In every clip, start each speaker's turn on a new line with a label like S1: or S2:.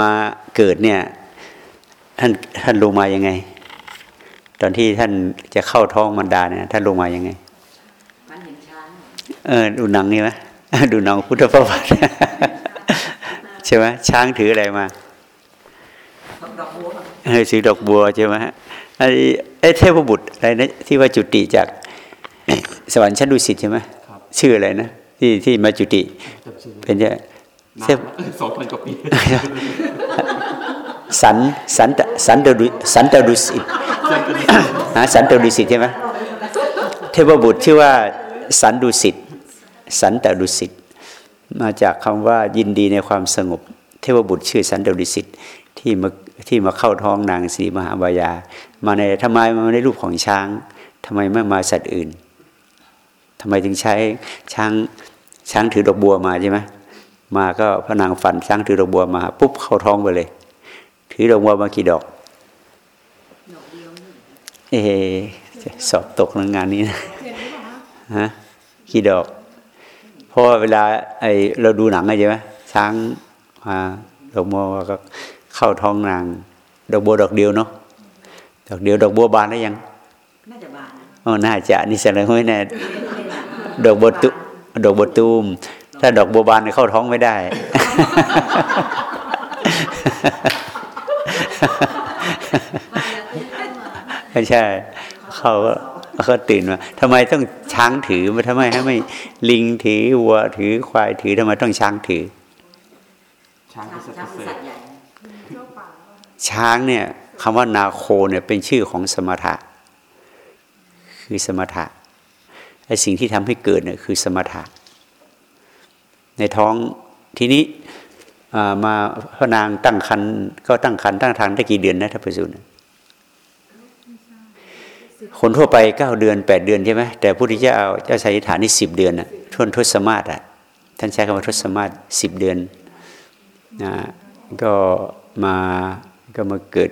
S1: มาเกิดเนี่ย ท่านท่านลงมายังไง ตอนที่ท่านจะเข้าท้องมันดาเนี่ยท่านลงมายังไง
S2: มันเห็นช้าง
S1: เออดูหนังนี่ไหมดูหนังพุทธประวัติใช่ไหมช้างถืออะไรมา
S2: ดอกบัว
S1: เออถือดอกบัวใช่ไหมฮะไอ้ไอ้เทพบุตรอะไรนะที่ว่าจุติจากสวรรค์ชั้นดุสิตใช่ไหม
S3: ครับ
S1: ชื่ออะไรนะที่ที่มาจุติ
S3: จำชื่อไม่
S1: เป็นจะ
S3: ได้
S1: เทพ
S3: สองพันกว่าปี
S1: สันสันตสันตดุสันตดุสิตฮะสันตดุสิตใช่ไหมเทพบุตรชื่อว่าสันดุสิตสันตดุสิตมาจากคำว่ายินดีในความสงบ เทพบุตรชื่อสันตดุสิตที่มาที่มาเข้าท้องนางศรีมหาบายา มาในทำไมมาในรูปของช้างทำไมไม่มาสัตว์อื่นทำไมถึงใช้ช้างช้างถือดอกบัวมาใช่ไหม มาก็พระนางฝันช้างถือดอกบัวมา ปุ๊บเข้าท้องไปเลย ถือดอกบัวมากี่ดอก
S2: ดอกเดียวนี่
S1: เออสอบตกในงานนี้นะฮะกี่ดอก เพราะว่าเวลาไอเราดูหนังไงใช่ไหมช้างมาดอกบัวก็เข้าท้องนาง ดอกบัวดอกเดียวเนาะดอกเดียวดอกบัวบานได้ยัง
S2: น่าจะบานนะ
S1: อ๋อน่าจะนี่แสดงว่าแน่ดอกบัวตุดอกบัวตูม ถ้าดอกบัวบานเข้าท้องไม่ได้ ไม่ใช่ เขาก็เขาตื่นมาทำไมต้องช้างถือมาทำไมให้ไม่ลิงถือวัวถือควายถือทำไมต้องช้างถือ
S3: ช้าง
S2: ช้าง
S3: เป็นสัตว์
S2: ช้าง
S3: พิ
S2: คือ
S3: เศ
S2: สั
S3: ษ
S2: ตว์ใหญ่
S1: ช้างเนี่ยคำว่านาโคเนี่ยเป็นชื่อของสมถะ คือสมถะไอ้สิ่งที่ทำให้เกิดเนี่ยคือสมถะ ในท้องทีนี้มาพระนางตั้งคันก็ตั้งคันตั้งทางได้กี่เดือนนะท่านประสุนคนทั่วไปเก้าเดือนแปดเดือนใช่ไหมแต่พระพุทธเจ้าเจ้าชายฐานนี่สิบเดือนนะท่วนทศมาศอะท่านใช้คำว่าทศมาศสิบเดือนนะก็มาก็มาเกิด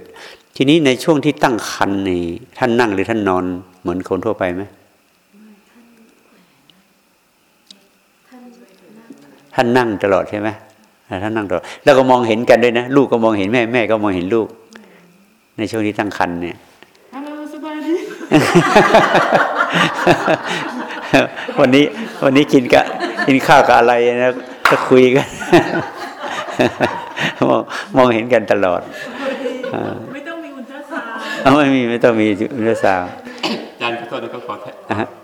S1: ทีนี้ในช่วงที่ตั้งคันนี่ท่านนั่งหรือท่านนอนเหมือนคนทั่วไปไหม ท่านนั่งตลอดใช่ไหมอ่าท่านนั่งตลอดแล้วก็มองเห็นกันด้วยนะ ลูกก็มองเห็นแม่แม่ก็มองเห็นลูก ในช่วงที่ตั้งคันเนี่ย
S3: ฮัลโหลสบายดี
S1: วันนี้วันนี้กินกะกินข้าวกับอะไรนะก็คุยกันมองมองเห็นกันตลอดอ่า
S4: ไม่ต้องมีอัลตราซาวด์
S1: เอาไม่มีไม่ต้องมีอัลตราซาวด์
S3: อาจารย์ขอโทษนะก็ขอแทะ
S1: อะฮะเออ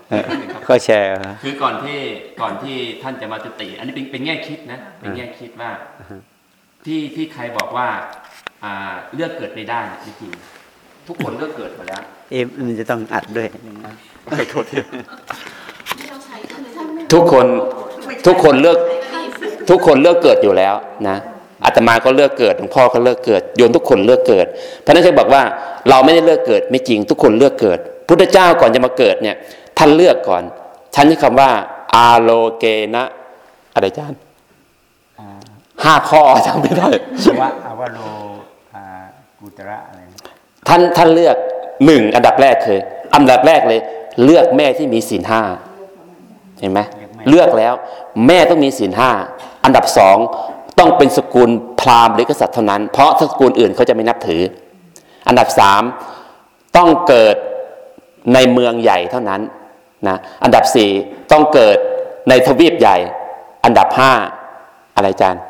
S1: ก็แชร์ครับ
S3: คือก่อนที่ก่อนที่ท่านจะมาจุติ อันนี้เป็นเป็นแง่คิดนะ เป็นแง่คิดว่า ที่ที่ใครบอกว่า อ่าเลือกเกิดไม่ได้เนี่ยไม่จริงทุกคนเลือกเกิดหมดแล้ว
S1: เอ๊ะมันจะต้องอัดด้วย
S3: ขอโทษทีทุกคนทุกคนเลือก ทุกคนเลือกเกิดอยู่แล้วนะอาตมาก็เลือกเกิดหลวงพ่อก็เลือกเกิดโยมทุกคนเลือกเกิดเพราะฉะนั้นจะบอกว่า เราไม่ได้เลือกเกิดไม่จริง ทุกคนเลือกเกิด พุทธเจ้าก่อนจะมาเกิดเนี่ย ท่านเลือกก่อน ท่านใช้คำว่า อาโลเกนะอะไรอาจารย์ห้าข้อจำไม่ได้
S1: ว่าอาวโลกุตระอะไร
S3: ท่านท่านเลือกหนึ่งอันดับแรกคืออันดับแรกเลย เลือกแม่ที่มีศีลห้าเห็นไหมเลือกแล้ว แม่ต้องมีศีลห้าอันดับสองต้องเป็นสกุลพราหมณ์หรือกษัตริย์เท่านั้น เพราะถ้าสกุลอื่นเขาจะไม่นับถือ อันดับสามต้องเกิดในเมืองใหญ่เท่านั้น นะอันดับสี่ต้องเกิดในทวีปใหญ่ อันดับห้าอะไรอาจารย์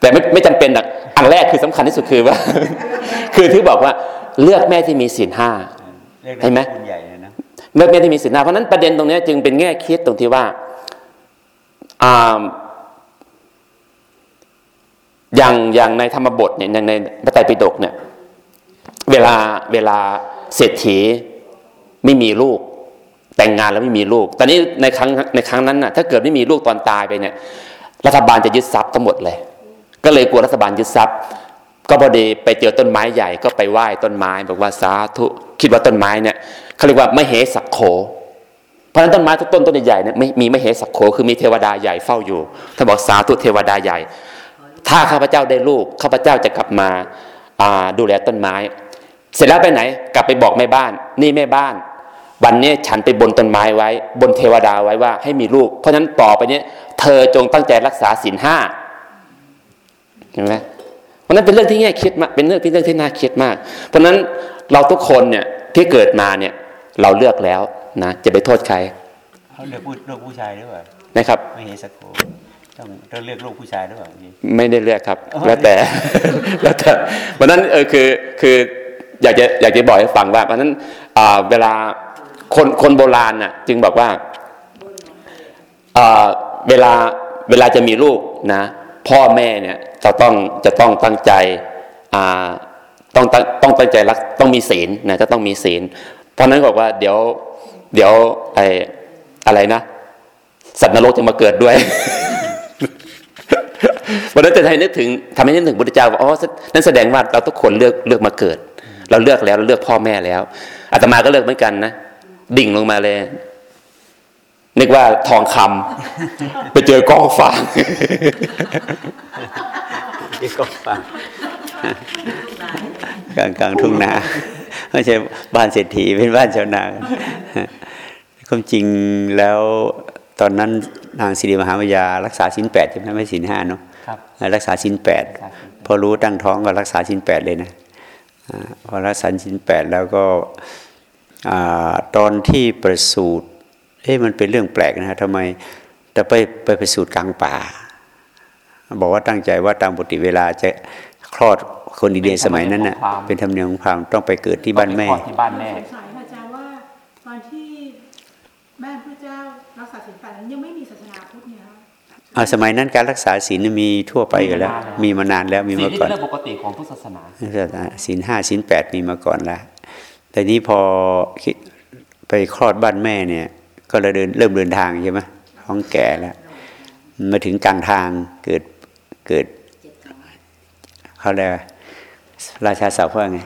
S3: แต่ไม่ไม่จำเป็นหรอกอันแรกคือสำคัญที่สุดคือว่า คือที่บอกว่าเลือกแม่ที่มีศีลห้าเห็นไหม
S1: คุณใหญ่เลยนะ
S3: เลือกแม่ที่มีศีลห้าเพราะฉะนั้นประเด็นตรงเนี้ยจึงเป็นแง่คิดตรงที่ว่าอ่าอย่างอย่างในธรรมบทเนี่ยอย่างในพระไตรปิฎกเนี่ย เวลาเวลาเศรษฐีไม่มีลูก แต่งงานแล้วไม่มีลูก ตอนนี้ในครั้งในครั้งนั้นน่ะถ้าเกิดไม่มีลูกตอนตายไปเนี่ย รัฐบาลจะยึดทรัพย์ทั้งหมดเลย ก็เลยกลัวรัฐบาลยึดทรัพย์ ก็พอดีไปเจอต้นไม้ใหญ่ก็ไปไหว้ต้นไม้บอกว่าสาธุคิดว่าต้นไม้เนี่ยเขาเรียกว่าไม่เหสักโขเพราะฉะนั้นต้นไม้ทุกต้นต้นใหญ่เนี่ยไม่มีไม่เหสักโขคือมีเทวดาใหญ่เฝ้าอยู่ท่านบอกสาธุเทวดาใหญ่ ถ้าข้าพเจ้าได้ลูกข้าพเจ้าจะกลับมาดูแลต้นไม้ เสร็จแล้วไปไหน กลับไปบอกแม่บ้าน นี่แม่บ้าน วันนี้ฉันไปบนต้นไม้ไว้ บนเทวดาไว้ว่าให้มีลูก เพราะฉะนั้นต่อไปเนี้ยเธอจงตั้งใจรักษาศีลห้าเห็นไหมราะนั้นเป็นเรื่องที่แง่คิดมากเป็นเรื่องเป็นเรื่องที่น่าคิดมาก เพราะนั้นเราทุกคนเนี่ยที่เกิดมาเนี่ยเราเลือกแล้วนะจะไปโทษใคร
S1: เขาเลือกผู้ลูกผู้ชายหรือเปล่า
S3: นะครับ
S1: ไม่เห็นสักคนต้องต้องเลือกลูกผู้ชายหรือเปล่าพี่
S3: ไม่ได้เลือกครับ
S1: อ๋อ
S3: แล้วแต่แล้วแต่เพราะฉะนั้นเออคือคืออยากจะอยากจะบอกให้ฟังว่าเพราะฉะนั้นอ่าเวลา คนคนโบราณน่ะจึงบอกว่าเวลาเวลาจะมีลูกนะ พ่อแม่เนี่ยจะต้องจะต้องตั้งใจต้องตั้งต้องตั้งใจรักต้องมีศีลนะจะต้องมีศีล เพราะนั้นบอกว่าเดี๋ยวเดี๋ยวไออะไรนะ สัตว์นรกจะมาเกิดด้วยวันนั้นจะให้นึกถึงทำให้นึกถึงพุทธเจ้าว่าอ๋อนั่นแสดงว่าเราทุกคนเลือกเลือกมาเกิด เราเลือกแล้วเราเลือกพ่อแม่แล้วอาตมาก็เลือกเหมือนกันนะ ดิ่งลงมาเลยนึกว่าทองคำไปเจอกองฟาง
S1: ที่ก็ฟังกลางกลางทุ่งนาไม่ใช่บ้านเศรษฐีเป็นบ้านชาวนาความจริงแล้วตอนนั้นนางสิริมหาวิยารักษาสินแปดใช่ไหมไม่สินห้าเนาะ
S3: ครับ
S1: รักษาสินแปดพอรู้ตั้งท้องก็รักษาสินแปดเลยนะอาพอรักษาสินแปดแล้วก็ อาตอนที่ประสูติเอ๊ะมันเป็นเรื่องแปลกนะฮะทำไมแต่ไปไปประสูติกลางป่า บอกว่าตั้งใจว่าตามปกติเวลาจะคลอดคนอินเดียสมัยนั้นน่ะเป็นธรรมเนียมของพราหมณ์ต้องไปเกิดที่บ้านแม่
S3: ที่บ้านแม่
S4: สงสัยค่ะอาจารย์ว่าตอนที่แม่พระเจ้ารักษาศีลแปดนั้นยังไม่มีศาสนาพุทธเนี่ยค่ะ
S1: อ่าสมัยนั้นการรักษาศีลมีทั่วไปอยู่แล้ว มีมานานแล้วมี
S3: สิ่ง
S1: มา
S3: ที่
S1: ก่อ
S3: เป็น
S1: น
S3: เรื่องปกติของทุกศาสนา
S1: ศีลห้าศีลแปดมีมาก่อนแล้ว แต่นี้พอคิดไปคลอดบ้านแม่เนี่ย ก็เลยเดินเริ่มเดินทางใช่ไหมท้องแก่แล้วมาถึงกลางทางเกิดเกิดเขาเรียกว่าราชาศัพท์ว่าไง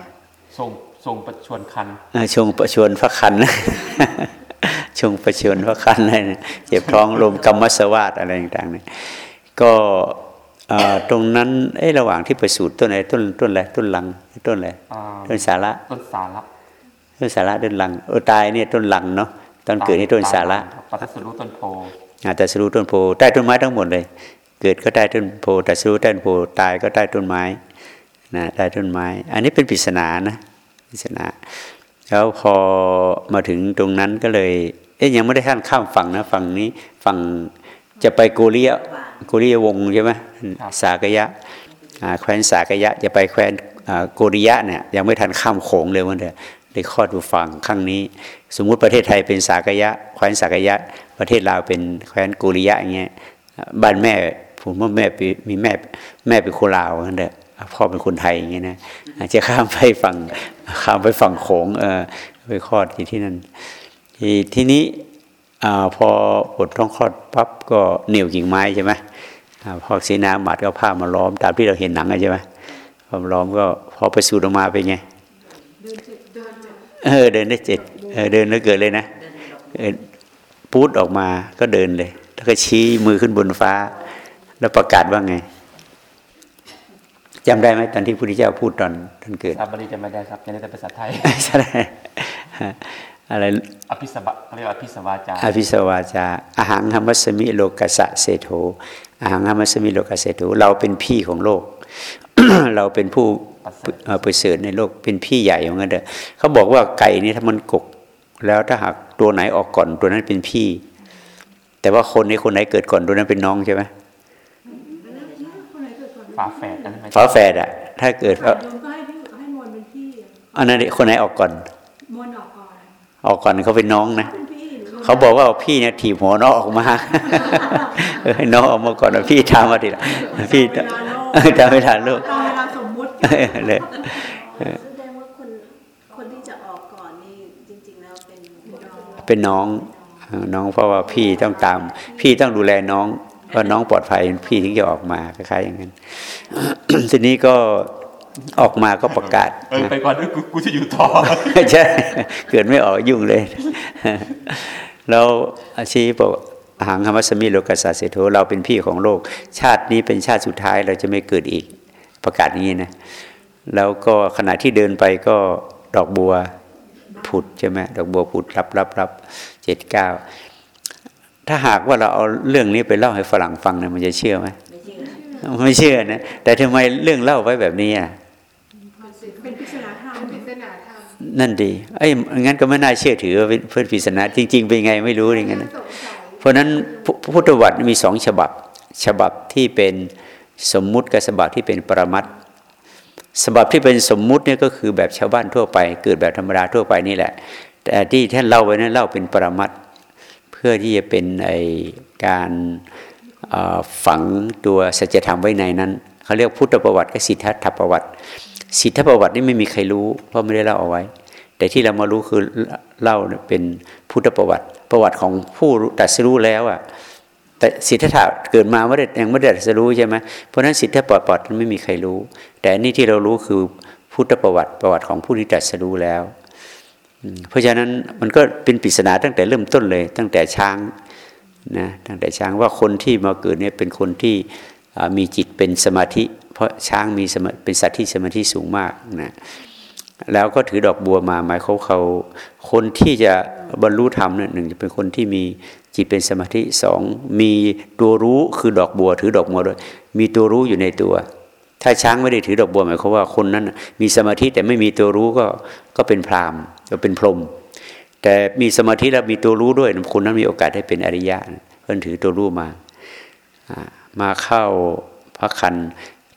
S3: ทรงทรงประชวนคัน
S1: อ่าชงประชวนพระคันชงประชวนพระคันอะไรเนี่ยเจ็บท้องลมกรรมสวาสอะไรต่างๆเนี่ยก็เอ่อตรงนั้นเอ้ระหว่างที่ประสูติต้นอะไรต้นต้นอะไรต้นลังต้นอะไร
S3: อ่า
S1: ต้นสาระ
S3: ต้นสาระ
S1: ต้นสาระต้นลังเออตายเนี่ยต้นลังเนาะตอนเกิดที่ต้นสาระ
S3: ปัตสรุต้นโพ
S1: อาแต่สรู้ต้นโพใต้ต้นไม้ทั้งหมดเลย เกิดก็ใต้ต้นโพแต่สรู้ใต้ต้นโพตายก็ใต้ต้นไม้นะใต้ต้นไม้ อันนี้เป็นปริศนานะปริศนาแล้วพอมาถึงตรงนั้นก็เลยเอ๊ยยังไม่ได้ท่านข้ามฝั่งนะฝั่งนี้ฝั่งจะไปโกเลียโกเลียวงใช่ไหมสากยะแคว้นสากยะจะไปแคว้นโกริยะเนี่ยยังไม่ทันข้ามโขงเลยวันเดียว เลยคลอดอยู่ฝั่งข้างนี้ สมมุติประเทศไทยเป็นสากยะแคว้นสากยะ ประเทศลาวเป็นแคว้นโกริยะอย่างเงี้ยบ้านแม่ผมว่าแม่เป็นมีแม่แม่เป็นคนลาวนั่นแหละพ่อเป็นคนไทยอย่างเงี้ยนะอาจจะข้ามไปฝั่งข้ามไปฝั่งโขงเออไปคลอดอยู่ที่นั่นทีทีนี้อพอปวดท้องคลอดปั๊บก็เหนี่ยวกิ่งไม้ใช่ไหมอพอสีน้ำหมัดก็ผ้ามาล้อมตามที่เราเห็นหนังใช่ไหมพอมล้อมก็พอไปสูดออกมาเป็นไง
S4: เดินเจ็ดเดินเจ็ด
S1: เออเดินได้เจ็ดเออเดินแล้วเกิดเลยนะเออพูดออกมาก็เดินเลย แล้วก็ชี้มือขึ้นบนฟ้า แล้วประกาศว่าไงจำได้ไหมตอนที่พระพุทธเจ้าพูดตอนตอนเกิด
S3: อาบริจะไม่ได้ครับยังได้แต่ภาษาไทย
S1: ใช่ไหมอะไร
S3: อภิสบะเขาเรียกว่าอภิสวาจา
S1: อภิสวาจาอาหังหัมมัสมิโลกัสสะเศโธอาหังหัมมัสมิโลกัสเศโธเราเป็นพี่ของโลก เราเป็นผู้เอ่อ ประเสริฐในโลกเป็นพี่ใหญ่เหมือนกันเด้อเขาบอกว่าไก่นี่ถ้ามันกก แล้วถ้าหากตัวไหนออกก่อนตัวนั้นเป็นพี่ แต่ว่าคนนี้คนไหนเกิดก่อนตัวนั้นเป็นน้องใช่ไหม
S4: คนไหนเกิดก่อน
S3: ฝาแฝดนั่นใช่ไหม
S1: ฝาแฝดอะถ้าเกิด
S4: โยมก็ให้พี่ก็ให้มนต์เป็นพี่อะ
S1: อันนั้นคนไหนออกก่อน
S4: มนต์ออกก่อนอะ
S1: ออกก่อนเขาเป็นน้องนะ
S4: เป็นพี่หรือ
S1: เขาบอกว่าพี่เนี่ยถีบหัวน้องออกมาเออให้น้องออกมาก่อนนะพี่ทำมาทีละพี่ทำไม่ทันลูก
S4: ตอน เวลาสมมุติ
S1: เลย
S5: แสดงว่าคนคนที่จะออกก่อนนี่จริงๆแล้วเป็น
S1: เป็นน้องเออน้องเพราะว่าพี่ต้องตาม พี่ต้องดูแลน้องว่าน้องปลอดภัยพี่ถึงจะออกมาคล้ายๆอย่างนั้นทีนี้ก็ออกมาก็ประกาศ
S3: เออไปก่อนด้วยกูกูจะอยู่ต่อ
S1: ใช่เกิดไม่ออกยุ่งเลย แล้วอาชีพบอกอาหังคมัสมิโลกัสสะเสโทเราเป็นพี่ของโลก ชาตินี้เป็นชาติสุดท้ายเราจะไม่เกิดอีก ประกาศอย่างนี้นะแล้วก็ขณะที่เดินไปก็ดอกบัวผุดใช่ไหมดอกบัวผุดรับรับรับเจ็ดเก้าถ้าหากว่าเราเอาเรื่องนี้ไปเล่าให้ฝรั่งฟังเนี่ยมันจะเชื่อไหม
S2: ไม่เชื่อ
S1: ไม่เชื่อนะแต่ทำไมเรื่องเล่าไว้แบบนี้อะ
S4: เป็นปริศนาธรรม
S6: ปริศนาธรรม
S1: นั่นดีไอ้ยงั้นก็ไม่น่าเชื่อถือว่าเป็นเพื่อนปริศนาจริง ๆ เป็นไงไม่รู้อย่างนั้นนะ
S6: สงสัย
S1: เพราะฉะนั้นพุพุทธวัตรมีสองฉบับ ฉบับที่เป็น สมมุติกับฉบับที่เป็นปรมัตถ์ฉบับที่เป็นสมมุติเนี่ยก็คือแบบชาวบ้านทั่วไป เกิดแบบธรรมดาทั่วไปนี่แหละ แต่ที่ท่านเล่าไว้นั้นเล่าเป็นปรมัตเพื่อที่จะเป็นไอการฝังตัวสัจธรรมไว้ในนั้นเขาเรียกพุทธประวัติกับสิทธัตถประวัติ สิทธประวัตินี่ไม่มีใครรู้ เพราะไม่ได้เล่าเอาไว้ แต่ที่เรามารู้คือเล่าเป็นพุทธประวัติ ประวัติของผู้ตรัสรู้แล้วอะ สิทธัตถะเกิดมาไม่ได้ยังไม่ได้ตรัสรู้ใช่ไหมเพราะฉะนั้นสิทธิประวัติไม่มีใครรู้ แต่อันนี่ที่เรารู้คือพุทธประวัติประวัติของผู้ที่ตรัสรู้แล้ว เพราะฉะนั้นมันก็เป็นปริศนาตั้งแต่เริ่มต้นเลย ตั้งแต่ช้างนะตั้งแต่ช้างว่าคนที่มาเกิดเนี่ยเป็นคนที่มีจิตเป็นสมาธิ เพราะช้างมีสมเป็นสัตว์ที่สมาธิสูงมากนะ แล้วก็ถือดอกบัวมาหมายเขาเขาคนที่จะบรรลุธรรมเนี่ยหนึ่งจะเป็นคนที่มีจิตเป็นสมาธิสองมีตัวรู้คือดอกบัว ถือดอกบัวด้วย มีตัวรู้อยู่ในตัว ถ้าช้างไม่ได้ถือดอกบัวหมายความว่าคนนั้นมีสมาธิแต่ไม่มีตัวรู้ก็ก็เป็นพราหมณ์ก็เป็นพรหมแต่มีสมาธิแล้วมีตัวรู้ด้วยคนนั้นมีโอกาสได้เป็นอริยะเพิ่นถือตัวรู้มามาเข้าพระคัน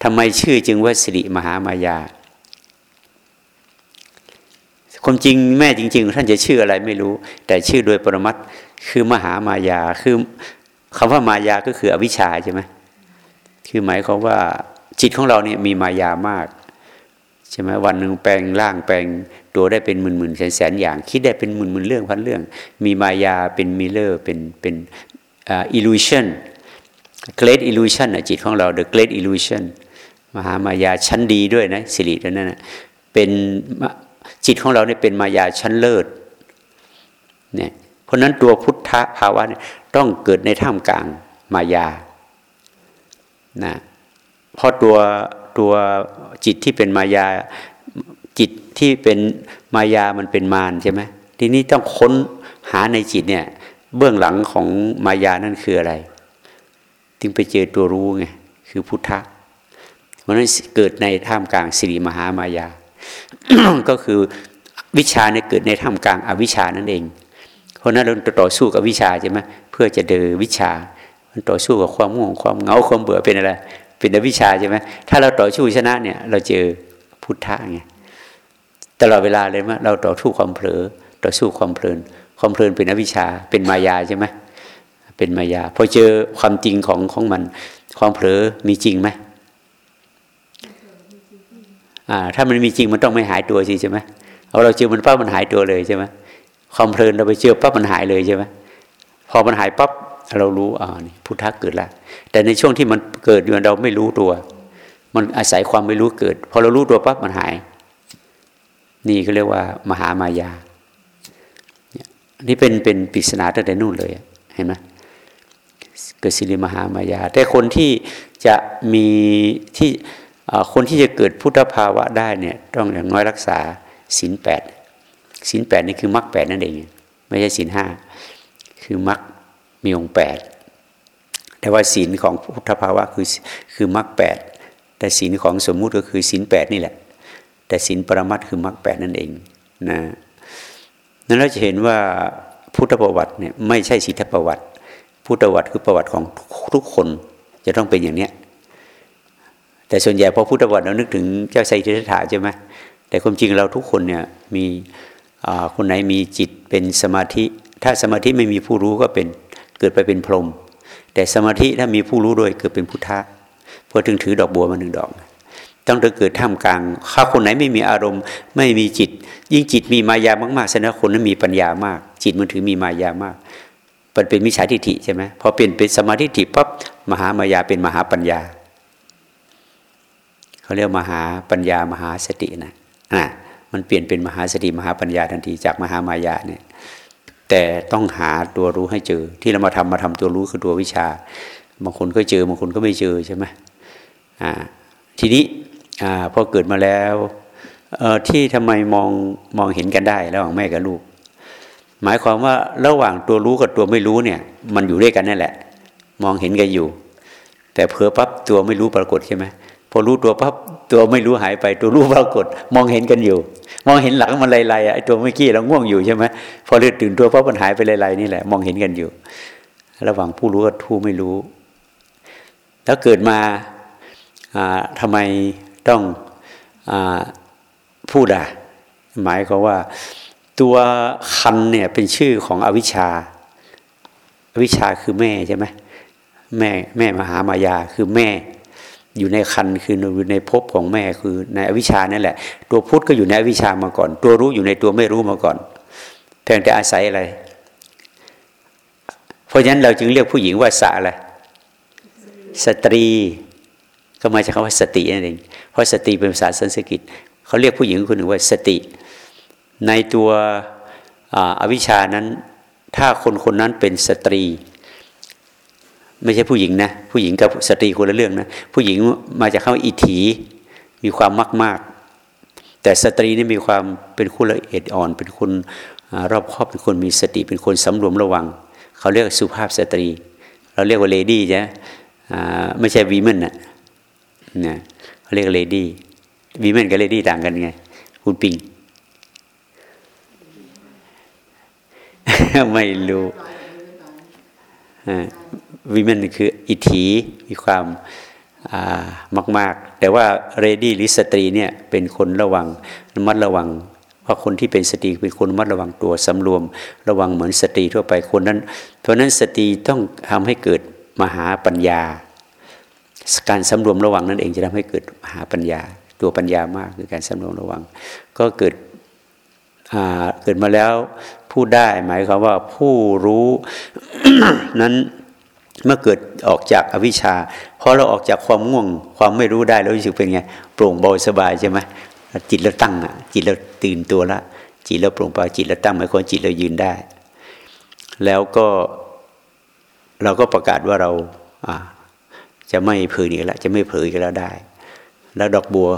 S1: ทำไมชื่อจึงว่าสิริมหามายา ความจริงแม่จริง ๆ ท่านจะชื่ออะไรไม่รู้ แต่ชื่อโดยปรมัตคือมหามายาคือคำว่ามายาก็คืออวิชชาใช่ไหมคือหมายความว่าจิตของเราเนี่ยมีมายามากใช่ไหมวันหนึ่งแปลงร่างแปลงตัวได้เป็นหมื่นหมื่นแสนแสนอย่าง คิดได้เป็นหมื่นหมื่นเรื่องพันเรื่อง มีมายาเป็นมิเลอร์เป็นเป็นอ่า illusion great illusion อะจิตของเรา the great illusion มหามายาชั้นดีด้วยนะสิริตัวนั้นนะเป็น จิตของเราเนี่ยเป็นมายาชั้นเลิศเนี่ยเพราะนั้นตัวพุทธภาวะเนี่ยต้องเกิดในท่ามกลางมายานะเพราะตัวตัวจิตที่เป็นมายาจิตที่เป็นมายามันเป็นมารใช่ไหมทีนี้ต้องค้นหาในจิตเนี่ยเบื้องหลังของมายานั่นคืออะไร จึงไปเจอตัวรู้ไงคือพุทธะเพราะนั้นเกิดในท่ามกลางสิริมหามายา ก็คือวิชาเนี่ยเกิดในท่ามกลางอวิชานั่นเอง เพราะนั้นเราต่อสู้กับวิชาใช่ไหมเพื่อจะเดินวิชามันต่อสู้กับความง่วงความเหงาความเบื่อเป็นอะไร เป็นอวิชาใช่ไหมถ้าเราต่อสู้ชนะเนี่ย เราเจอพุทธะไงตลอดเวลาเลยมั้ยเราต่อสู้ความเผลอต่อสู้ความเพลิน ความเพลินเป็นอวิชาเป็นมายาใช่ไหมเป็นมายาพอเจอความจริงของของมัน ความเผลอมีจริงไหม อ่าถ้ามันมีจริงมันต้องไม่หายตัวสิใช่ไหมเอาเราเจอมันปั๊บมันหายตัวเลยใช่ไหมความเพลินเราไปเจอปั๊บมันหายเลยใช่ไหมพอมันหายปั๊บเรารู้อ่านี่พุทธะเกิดแล้วแต่ในช่วงที่มันเกิดอยู่เราไม่รู้ตัว มันอาศัยความไม่รู้เกิด พอเรารู้ตัวปั๊บมันหาย นี่ก็เรียกว่า มหามายาเนี่ยนี่เป็นเป็นปริศนาตั้งแต่นู่นเลยเห็นไหมเกิดสิริมหามายา แต่คนที่จะมีที่ คนที่จะเกิดพุทธภาวะได้เนี่ยต้องอย่างน้อยรักษาศีลแปดศีลแปดนี่คือมรรคแปดนั่นเอง ไม่ใช่ศีลห้าคือมรรคมีองค์แปดแต่ว่าศีลของพุทธภาวะคือคือมรรคแปดแต่ศีลของสมมุติก็คือศีลแปดนี่แหละ แต่ศีลปรมัตคือมรรคแปดนั่นเองนะนั้นเราจะเห็นว่าพุทธประวัติเนี่ยไม่ใช่ศีลประวัติ พุทธประวัติคือประวัติของทุกคนจะต้องเป็นอย่างเนี้ย แต่ส่วนใหญ่พอพุทธประวัติเรานึกถึงเจ้าไซทิฏฐาใช่ไหมแต่ความจริงเราทุกคนเนี่ยมีคนไหนมีจิตเป็นสมาธิ ถ้าสมาธิไม่มีผู้รู้ก็เป็นเกิดไปเป็นพรหมแต่สมาธิถ้ามีผู้รู้ด้วยเกิดเป็นพุทธะพอถึงถือดอกบัวมาหนึ่งดอก ต้องเกิดท่ามกลางถ้าคนไหนไม่มีอารมณ์ ไม่มีจิต ยิ่งจิตมีมายามากๆแสดงคนนั้นมีปัญญามาก จิตมันถือมีมายามากมันเป็นมิจฉาทิฏฐิใช่ไหมพอเปลี่ยนเป็นสมาธิฐิปั๊บมหามายาเป็นมหาปัญญา เขาเรียกมหาปัญญามหาสตินะอ่ามันเปลี่ยนเป็นมหาสติมหาปัญญาทันทีจากมหามายาเนี่ยแต่ต้องหาตัวรู้ให้เจอ ที่เรามาทำมาทำตัวรู้คือตัววิชา บางคนก็เจอบางคนก็ไม่เจอใช่ไหมอ่าทีนี้อ่าพอเกิดมาแล้วเอ่อที่ทำไมมองมองเห็นกันได้ระหว่างแม่กับลูก หมายความว่าระหว่างตัวรู้กับตัวไม่รู้เนี่ย มันอยู่ด้วยกันนั่นแหละ มองเห็นกันอยู่ แต่เผลอปั๊บตัวไม่รู้ปรากฏใช่ไหม พอรู้ตัวปั๊บตัวไม่รู้หายไป ตัวรู้ปรากฏ มองเห็นกันอยู่ มองเห็นหลังมันลายๆไอ้ตัวเมื่อกี้เราง่วงอยู่ใช่ไหมพอเลือดตื่นตัวปั๊บมันหายไปลายๆนี่แหละ มองเห็นกันอยู่ ระหว่างผู้รู้กับผู้ไม่รู้ แล้วเกิดมาทำไมต้องอพูดอะหมายก็ว่าตัวคันเนี่ยเป็นชื่อของอวิชชาอวิชชาคือแม่ใช่ไหมแม่แม่มหามายาคือแม่ อยู่ในคันคืออยู่ในภพของแม่คือในอวิชานั่นแหละ ตัวพุทธก็อยู่ในอวิชามาก่อน ตัวรู้อยู่ในตัวไม่รู้มาก่อนเพียงแต่อาศัยอะไร เพราะฉะนั้นเราจึงเรียกผู้หญิงว่าสะอะไรสตรี ก็มาจากคำว่าสตินั่นเองเพราะสติเป็นภาษาสันสกฤตเขาเรียกผู้หญิงคนหนึ่งว่าสติ ในตัวอวิชานั้น ถ้าคนคนนั้นเป็นสตรี ไม่ใช่ผู้หญิงนะ ผู้หญิงกับสตรีคนละเรื่องนะ ผู้หญิงมาจากคำว่าอิตถี มีความมากมากแต่สตรีนี่มีความเป็นคนละเอียดอ่อน เป็นคนรอบคอบเป็นคนมีสติ เป็นคนสำรวมระวัง เขาเรียกสุภาพสตรี เราเรียกว่า lady ใช่ไม่ใช่ women นะนะเขาเรียก lady women กับ lady ต่างกันไงคุณปิง ไม่รู้ women คืออิตถีมีความมาก ๆ แต่ว่า lady หรือสตรีเนี่ยเป็นคนระวังระมัดระวังเพราะคนที่เป็นสตรีเป็นคนระมัดระวังตัวสำรวม ระวังเหมือนสตรีทั่วไปคนนั้น เพราะนั้นสตรีต้องทำให้เกิดมหาปัญญา การสำรวมระวังนั่นเองจะทำให้เกิดมหาปัญญา ตัวปัญญามากคือการสำรวมระวัง ก็เกิดเกิดมาแล้วพูดได้หมายความว่าผู้รู้นั้น เมื่อเกิดออกจากอวิชชาพอเราออกจากความง่วง ความไม่รู้ได้แล้วรู้สึกเป็นไงโปร่งเบาสบายใช่ไหมจิตเราตั้งอะจิตเราตื่นตัวละจิตเราโปร่งเบาจิตเราตั้งหมายความจิตเรายืนได้ แล้วก็เราก็ประกาศว่าเราจะไม่เผยอีกแล้วจะไม่เผยอีกแล้วได้ แล้วดอกบัว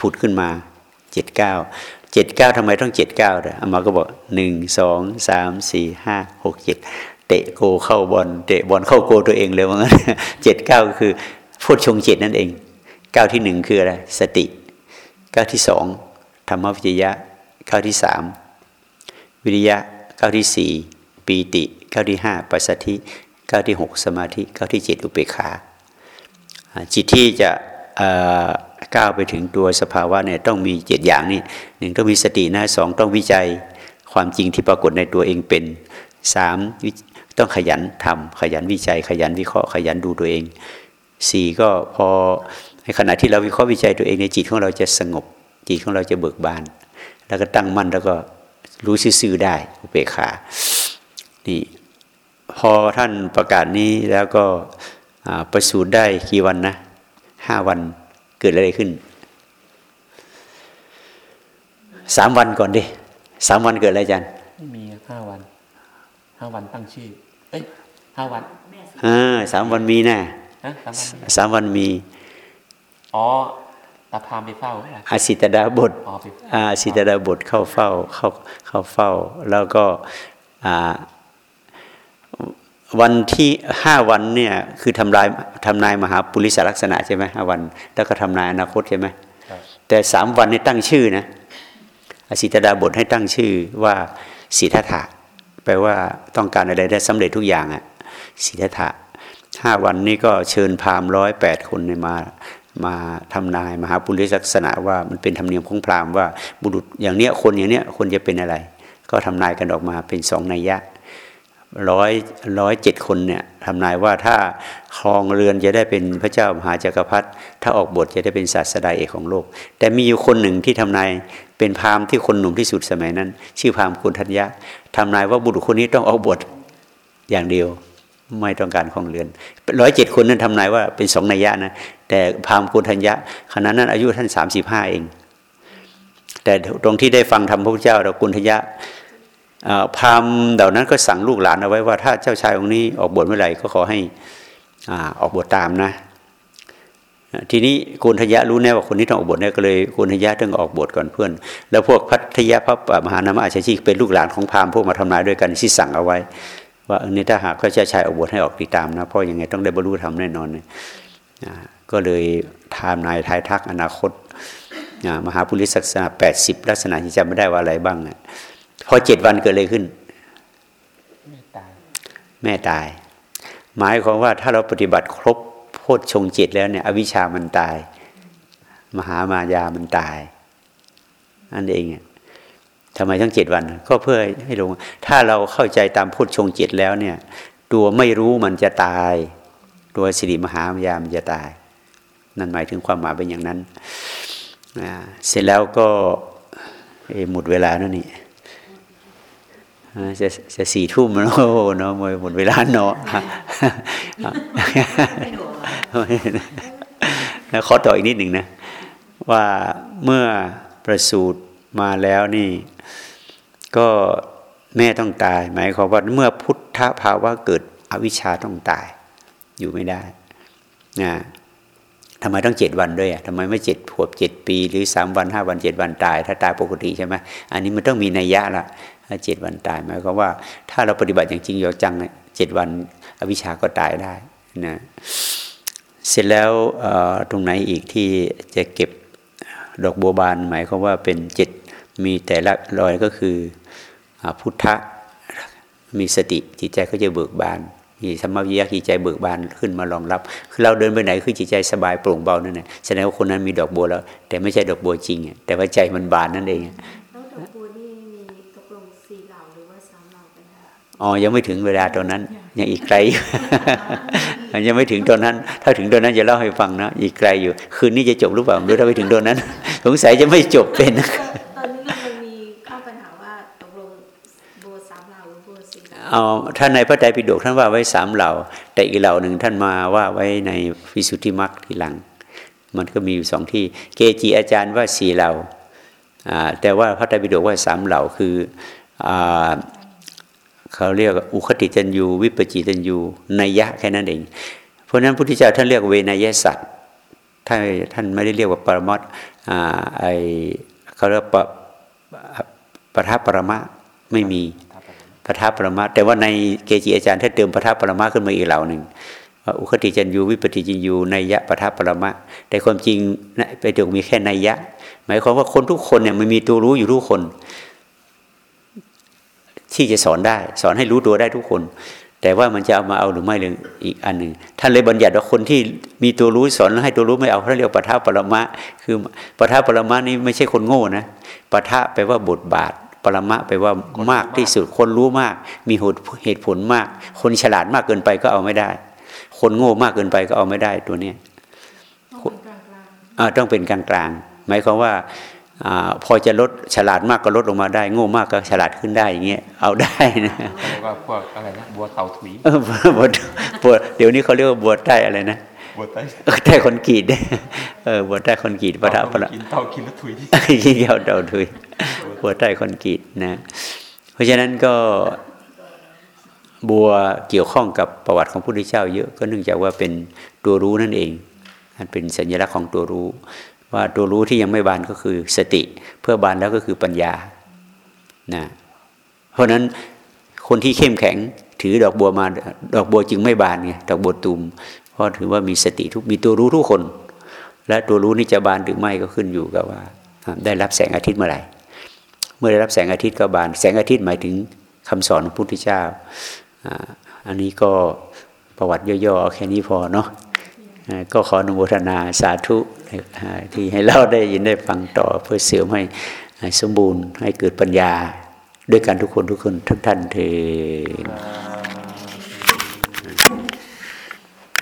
S1: ผุดขึ้นมาเจ็ดเก้า เจ็ดเก้าทำไมต้องเจ็ดเก้าเด้ออามาก็บอกหนึ่งสองสามสี่ห้าหกเจ็ดเตะโกเข้าบอลเตะบอลเข้าโกตัวเองเลยว่างั้นเจ็ดเก้าคือพูดชงเจ็ดนั่นเองเก้าที่หนึ่งคืออะไรสติเก้าที่สองธรรมวิจยะเก้าที่สามวิริยะเก้าที่สี่ปีติเก้าที่ห้าปัสสธิเก้าที่หกสมาธิเก้าที่เจ็ดอุเบกขาจิตที่จะ ก้าวไปถึงตัวสภาวะเนี่ยต้องมีเจ็ดอย่างนี่หนึ่งต้องมีสตินะสองต้องวิจัยความจริงที่ปรากฏในตัวเองเป็นสามต้องขยันทำขยันวิจัย ขยันวิเคราะห์ขยันดูตัวเองสี่ก็พอในขณะที่เราวิเคราะห์วิจัยตัวเองในจิตของเราจะสงบ จิตของเราจะเบิกบาน แล้วก็ตั้งมั่นแล้วก็รู้ซื่อได้อุเบกขานี่พอท่านประกาศนี้แล้วก็ประสูติได้กี่วันนะห้าวัน เกิดอะไรขึ้นสามวันก่อนดิสามวันเกิดอะไรจัน
S3: ไม่มีห้าวันห้าวันตั้งชื่อ เอ้ยห้าวัน
S1: อ่าสามวันมีแน่สามวันมี
S3: อ๋อตาพามไปเฝ้า
S1: อาสิตดาบทอาสิตดาบทเข้าเฝ้าเข้าเข้าเฝ้า แล้วก็อ่า วันที่ห้าวันเนี่ยคือทำลายทำนายมหาปุริสลักษณะใช่ไหมห้าวัน แล้วก็ทำนายอนาคตใช่ไหมแต่สามวันนี้ตั้งชื่อนะอสิตดาบทให้ตั้งชื่อว่าสีทัถะแปลว่าต้องการอะไรได้สำเร็จทุกอย่างอะสีทัถะห้าวันนี้ก็เชิญพราหมณ์ร้อยแปดคนมามาทำนายมหาปุริสลักษณะว่ามันเป็นธรรมเนียมของพราหมณ์ว่าบุรุษอย่างเนี้ยคนอย่างเนี้ยคนจะเป็นอะไร ก็ทำนายกันออกมาเป็นสองนัยยะ ร้อยร้อยเจ็ดคนเนี่ยทำนายว่าถ้าครองเรือนจะได้เป็นพระเจ้ามหาจักรพรรดิถ้าออกบทจะได้เป็นศาสดาเอกของโลก แต่มีอยู่คนหนึ่งที่ทำนายเป็นพราหมณ์ที่คนหนุ่มที่สุดสมัยนั้น ชื่อพราหมณ์กุณทัญญะทำนายว่าบุตรคนนี้ต้องออกบทอย่างเดียวไม่ต้องการครองเรือนร้อยเจ็ดคนนั้นทำนายว่าเป็นสองนัยยะนะแต่พราหมณ์กุณทัญญะขณะนั้นอายุท่านสามสิบห้าเอง แต่ตรงที่ได้ฟังธรรมพระพุทธเจ้าเรากุณทัญญะ พราหมณ์เหล่านั้นก็สั่งลูกหลานเอาไว้ว่า ถ้าเจ้าชายองค์นี้ออกบวชเมื่อไหร่ก็ขอให้ออกบวชตามนะ ทีนี้โกนทยะรู้แน่ว่าคนนี้ต้องออกบวชแน่ก็เลยโกนทยะต้องออกบวชก่อนเพื่อน แล้วพวกพัทยะพระมหานามอาชาชีเป็นลูกหลานของพราหมณ์พวกมาทำนายด้วยกันที่สั่งเอาไว้ ว่าเออนี่ถ้าหากพระเจ้าชายออกบวชให้ออกติดตามนะเพราะยังไงต้องได้บรรลุธรรมแน่นอนเลยอ่าก็เลยทามนายทายทักอนาคตมหาปุริศักษณะแปดสิบลักษณะที่จำไม่ได้ว่าอะไรบ้างอะ พอเจ็ดวันเกิดอะไรขึ้น แม่ตาย หมายความว่าถ้าเราปฏิบัติครบโพชฌงค์เจ็ดแล้วเนี่ยอวิชชามันตาย มหามายามันตายนั่นเองอะทำไมต้องเจ็ดวัน ก็เพื่อให้ลง ถ้าเราเข้าใจตามโพชฌงค์เจ็ดแล้วเนี่ย ตัวไม่รู้มันจะตาย ตัวสิริมหามายามันจะตาย นั่นหมายถึงความหมายเป็นอย่างนั้นอ่าเสร็จแล้วก็เอ่อหมดเวลาแล้วนี่อ่า จะจะสี่ทุ่มแล้วโอ้โหเนาะหมดเวลาเนาะ
S2: ไม่หนูอะ
S1: แล้วขอต่ออีกนิดหนึ่งนะ ว่าเมื่อประสูติมาแล้วนี่ ก็แม่ต้องตาย หมายความว่าเมื่อพุทธภาวะเกิดอวิชชาต้องตาย อยู่ไม่ได้นะทำไมต้องเจ็ดวันด้วยอะทำไมไม่เจ็ดขวบเจ็ดปี หรือสามวันห้าวันเจ็ดวันตาย ถ้าตายปกติใช่ไหมอันนี้มันต้องมีนัยยะละถ้า เจ็ดวันตายหมายความว่า ถ้าเราปฏิบัติอย่างจริงจังเนี่ยเจ็ดวันอวิชาก็ตายได้นะเสร็จแล้วตรงไหนอีกที่จะเก็บดอกบัวบานหมายความว่าเป็นเจ็ดมีแต่ละรอยก็คืออพุทธะมีสติจิตใจก็จะเบิกบานมีสมมาวิยะจิตใจเบิกบานขึ้นมารองรับ คือเราเดินไปไหนคือจิตใจสบายโปร่งเบานั่นแหละแสดงว่าคนนั้นมีดอกบัวแล้ว แต่ไม่ใช่ดอกบัวจริงแต่ว่าใจมันบานนั่นเอง อ๋
S5: อ
S1: ยังไม่ถึงเวลาตอนนั้น ยังอีกไกลอยู่ยังไม่ถึงตอนนั้น ถ้าถึงตอนนั้นจะเล่าให้ฟังนะอีกไกลอยู่ คืนนี้จะจบหรือเปล่าไม่รู้ถ้าไปถึงตอนนั้น สงสัยจะไม่จบเป็น
S5: ตอนนี้มันมีข้อปัญหาว่าตกลงบัวสามเหล่าหรือบัวสี่เหล่า
S1: เอาท่านในพระไตรปิฎกท่านว่าไว้สามเหล่า แต่อีกเหล่าหนึ่งท่านมาว่าไว้ในวิสุทธิมรรคทีหลัง มันก็มีอยู่สองที่ เกจิอาจารย์ว่าสี่เหล่าอ่าแต่ว่าพระไตรปิฎกว่าสามเหล่าคืออ่า เขาเรียกว่าอุคติจันยูวิปจิตันยูนัยยะแค่นั้นเอง เพราะนั้นพุทธเจ้าท่านเรียกเวนยสัตว์ท่านท่านไม่ได้เรียกว่าปรมัตถ์อ่าไอเขาเรียกปปทัปรมะไม่มีพระทัปรมาแต่ว่าในเกจิอาจารย์ท่านเติมพระทัปรมาขึ้นมาอีกเหล่าหนึ่งอุคติจันยูวิปติจันยูนัยยะปทัปรมะ แต่ความจริงนะไปถึงมีแค่นัยยะ หมายความว่าคนทุกคนเนี่ยมันมีตัวรู้อยู่ทุกคน ที่จะสอนได้ สอนให้รู้ตัวได้ทุกคน แต่ว่ามันจะเอามาเอาหรือไม่เรื่องอีกอันหนึ่งท่านเลยบัญญัติว่าคนที่มีตัวรู้สอนแล้วให้ตัวรู้ไม่เอาเขาเรียกปะทะปรมะ คือปะทะปรมะนี่ไม่ใช่คนโง่นะปะทะแปลว่าบทบาทปรมะแปลว่ามากที่สุดคนรู้มาก มีเหตุเหตุผลมาก คนฉลาดมากเกินไปก็เอาไม่ได้ คนโง่มากเกินไปก็เอาไม่ได้ตัวเนี้ย
S4: ต้องเป็นกลางกลาง
S1: อ่าต้องเป็นกลางกลางๆหมายความว่า อาพอจะลดฉลาดมากก็ลดลงมาได้ โง่มากก็ฉลาดขึ้นได้อย่างเงี้ยเอาได้นะ
S3: เขาเรียกว่าพวกอะไรนะบัวเต่าถุย
S1: เออบวชบวชเดี๋ยวนี้เขาเรียกว่าบวชใต้อะไรนะ
S3: บัวไต้
S1: เออใต้คอนกรีตเออบวชใต้คอนกรีตพระทัพพระ
S3: กินเต่ากินแล้วถุย
S1: ขี้เกียวเดาถุยบวชใต้คอนกรีตนะ เพราะฉะนั้นก็บัวเกี่ยวข้องกับประวัติของพระพุทธเจ้าเยอะก็เนื่องจากว่าเป็นตัวรู้นั่นเองมันเป็นสัญลักษณ์ของตัวรู้ ว่าตัวรู้ที่ยังไม่บานก็คือสติ เพื่อบานแล้วก็คือปัญญานะเพราะนั้นคนที่เข้มแข็งถือดอกบัวมาดอกบัวจึงไม่บานไงดอกบัวตูมเพราะถือว่ามีสติทุกมีตัวรู้ทุกคน และตัวรู้นี่จะบานหรือไม่ก็ขึ้นอยู่กับว่า ได้รับแสงอาทิตย์เมื่อไหร่เมื่อได้รับแสงอาทิตย์ก็บาน แสงอาทิตย์หมายถึงคำสอนของพระพุทธเจ้าอันนี้ก็ประวัติย่อๆแค่นี้พอเนาะก็ขออนุโมทนาสาธุ ที่ให้เราได้ยินได้ฟังต่อเพื่อเสริมให้สมบูรณ์ให้เกิดปัญญา ด้วยกันทุกคนทุกคนทุกท่านเถิด